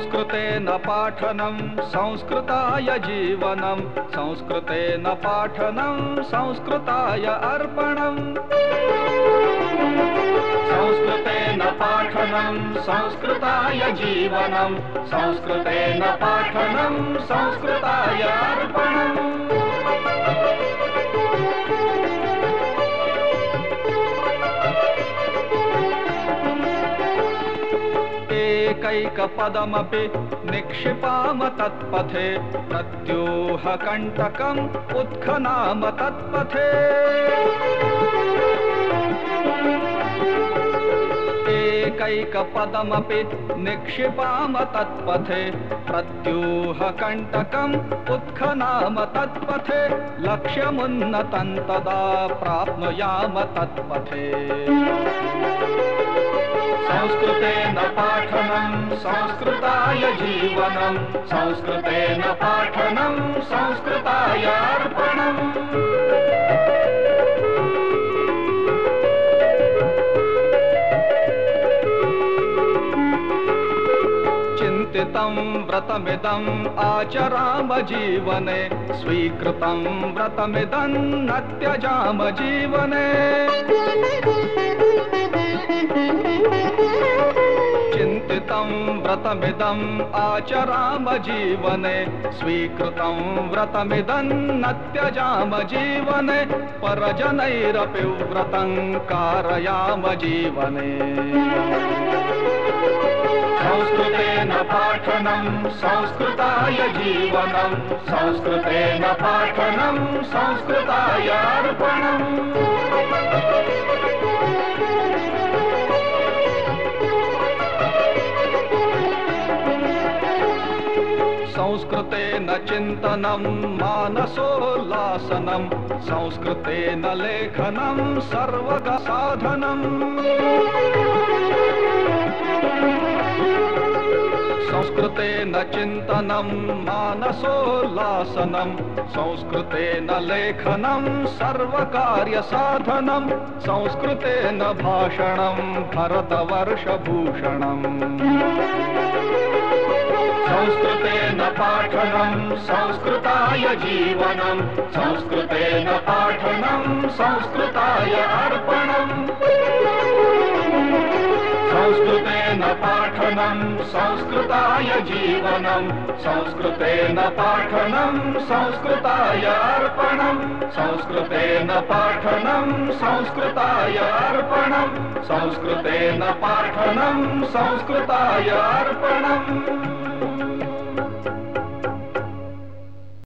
संस्कृतेन पाठनं, संस्कृताय जीवनं, संस्कृतेन पाठनं, संस्कृताय अर्पणम् संस्कृतेन पाठनं, संस्कृताय संस्कृते न पाठनं, संस्कृताय अर्पणम्। एकैकपदमपि निक्षिपाम तत्पथे प्रत्यूहकण्टकम् उत्खनाम तत्पथे एकैकपदमपि निक्षिपाम तत्पथे प्रत्यूहकण्टकम् उत्खनाम तत्पथे लक्ष्यमुन्नतं तदा प्राप्नुयाम तत्पथे संस्कृतेन पाठनं संस्कृताय जीवनं संस्कृतेन पाठनं संस्कृताय अर्पणम्। चिन्तितं व्रतमिदम् आचराम जीवने, स्वीकृतं व्रतमिदं न त्यजाम जीवने व्रतमिदम् आचराम जीवने स्वीकृतं व्रतमिदं न त्यजाम जीवने परजनैरपि व्रतं कारयाम जीवने संस्कृतेन पाठनं, संस्कृताय जीवनं, संस्कृतेन पाठनं, संस्कृताय अर्पणम्। संस्कृतेन चिन्तनं, मानसोल्लासनं संस्कृतेन लेखनं सर्वगसाधनम् संस्कृतेन चिन्तनं, मानसोल्लासनं संस्कृतेन लेखनं, सर्वकार्यसाधनं संस्कृतेन भाषणं, भरतवर्षभूषणम्। संस्कृतेन पाठनं संस्कृताय जीवनं संस्कृतेन पाठनं संस्कृताय अर्पणम् संस्कृतेन पाठनं संस्कृताय जीवनं संस्कृतेन पाठनं संस्कृताय अर्पणम् संस्कृतेन पाठनं संस्कृताय अर्पणम् संस्कृतेन पाठनं संस्कृताय अर्पणम्